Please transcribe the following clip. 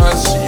mas.